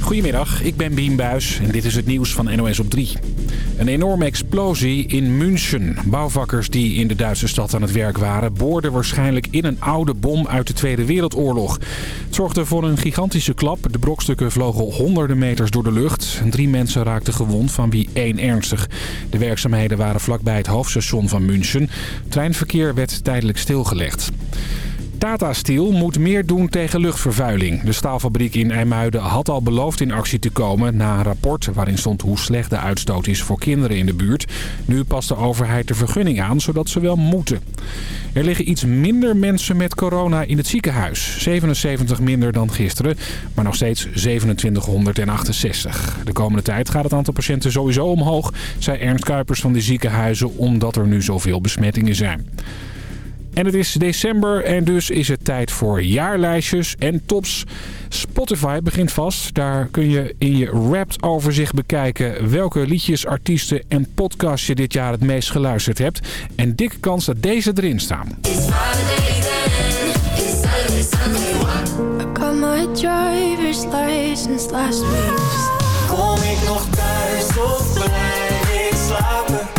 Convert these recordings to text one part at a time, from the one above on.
Goedemiddag, ik ben Bien Buis en dit is het nieuws van NOS op 3. Een enorme explosie in München. Bouwvakkers die in de Duitse stad aan het werk waren... boorden waarschijnlijk in een oude bom uit de Tweede Wereldoorlog. Het zorgde voor een gigantische klap. De brokstukken vlogen honderden meters door de lucht. Drie mensen raakten gewond, van wie één ernstig. De werkzaamheden waren vlakbij het hoofdstation van München. Treinverkeer werd tijdelijk stilgelegd. Tata Steel moet meer doen tegen luchtvervuiling. De staalfabriek in IJmuiden had al beloofd in actie te komen... na een rapport waarin stond hoe slecht de uitstoot is voor kinderen in de buurt. Nu past de overheid de vergunning aan, zodat ze wel moeten. Er liggen iets minder mensen met corona in het ziekenhuis. 77 minder dan gisteren, maar nog steeds 2768. De komende tijd gaat het aantal patiënten sowieso omhoog... zei Ernst Kuipers van de ziekenhuizen, omdat er nu zoveel besmettingen zijn. En het is december en dus is het tijd voor jaarlijstjes en tops. Spotify begint vast. Daar kun je in je Wrapped overzicht bekijken welke liedjes, artiesten en podcasts je dit jaar het meest geluisterd hebt. En dikke kans dat deze erin staan. Kom ik nog thuis of blijf ik slapen?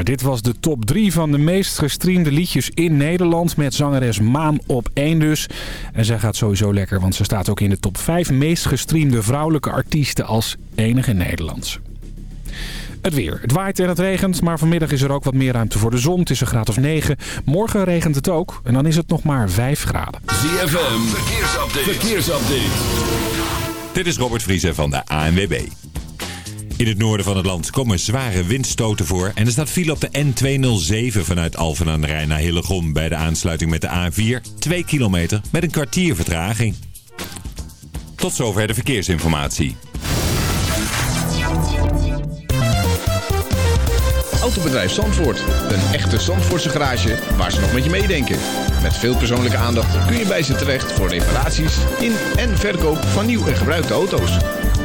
Nou, dit was de top 3 van de meest gestreamde liedjes in Nederland. Met zangeres Maan op 1 dus. En zij gaat sowieso lekker, want ze staat ook in de top 5 meest gestreamde vrouwelijke artiesten als enige Nederlands. Het weer. Het waait en het regent, maar vanmiddag is er ook wat meer ruimte voor de zon. Het is een graad of 9. Morgen regent het ook en dan is het nog maar 5 graden. ZFM, verkeersupdate. verkeersupdate. Dit is Robert Vriezer van de ANWB. In het noorden van het land komen zware windstoten voor. En er staat file op de N207 vanuit Alphen aan de Rijn naar Hillegom... bij de aansluiting met de A4. 2 kilometer met een kwartier vertraging. Tot zover de verkeersinformatie. Autobedrijf Zandvoort. Een echte Zandvoortse garage waar ze nog met je meedenken. Met veel persoonlijke aandacht kun je bij ze terecht voor reparaties in en verkoop van nieuw en gebruikte auto's.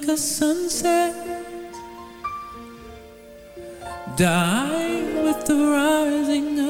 Like a sunset. Die with the rising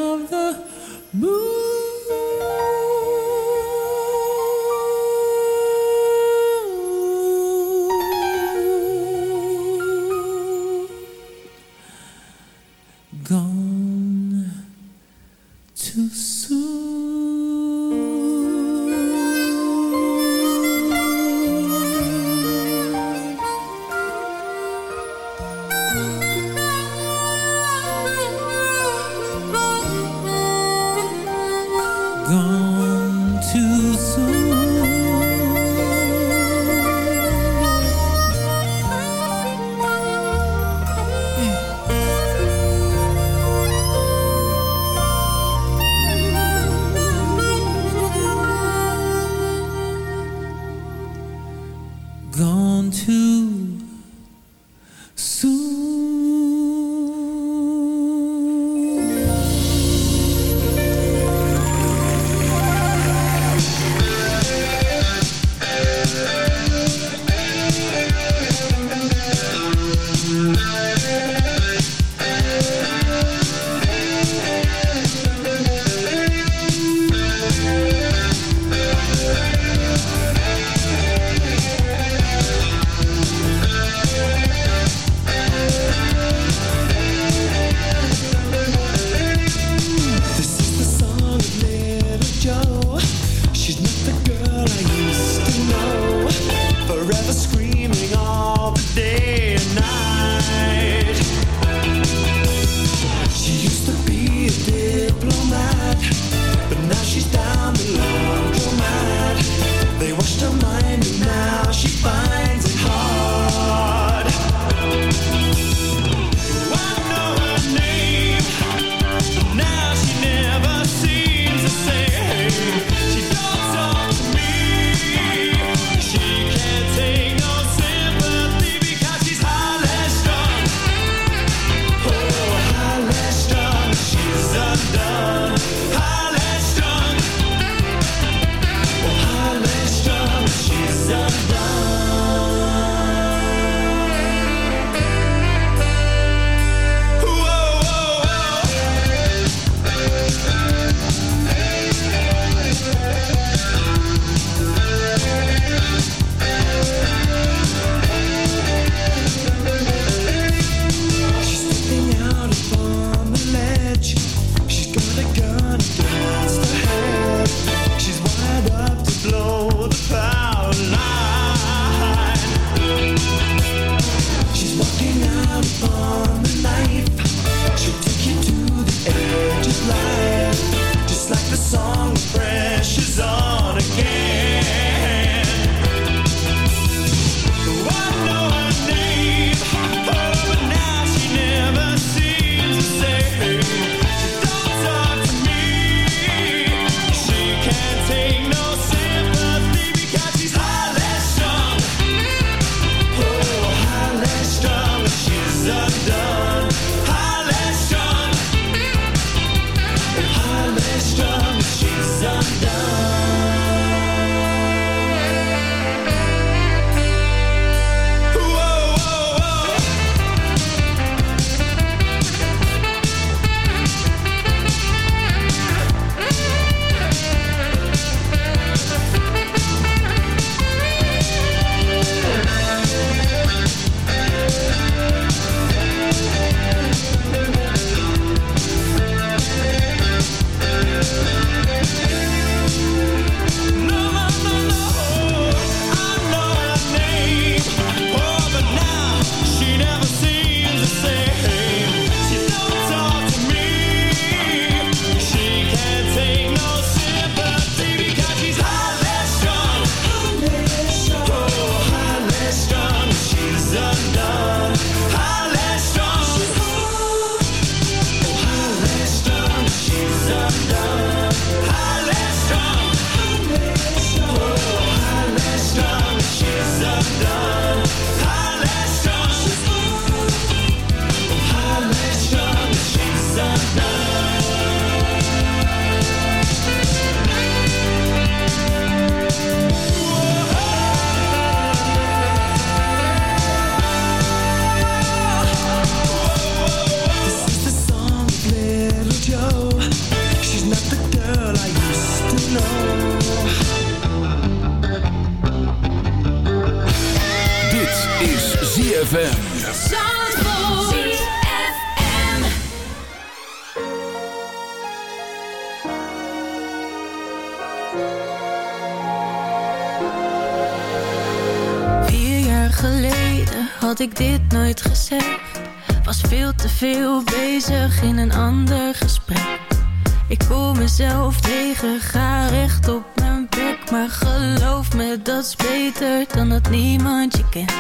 mezelf tegen, ga recht op mijn bek Maar geloof me, dat is beter dan dat niemand je kent.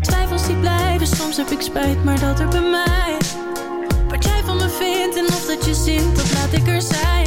Twijfels die blijven, soms heb ik spijt, maar dat er bij mij. Wat jij van me vindt en of dat je zin, dat laat ik er zijn.